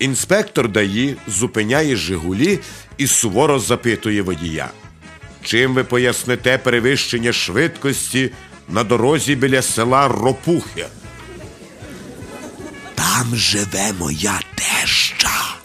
Інспектор ДАІ зупиняє Жигулі і суворо запитує водія. Чим ви поясните перевищення швидкості на дорозі біля села Ропухи? Там живе моя теща.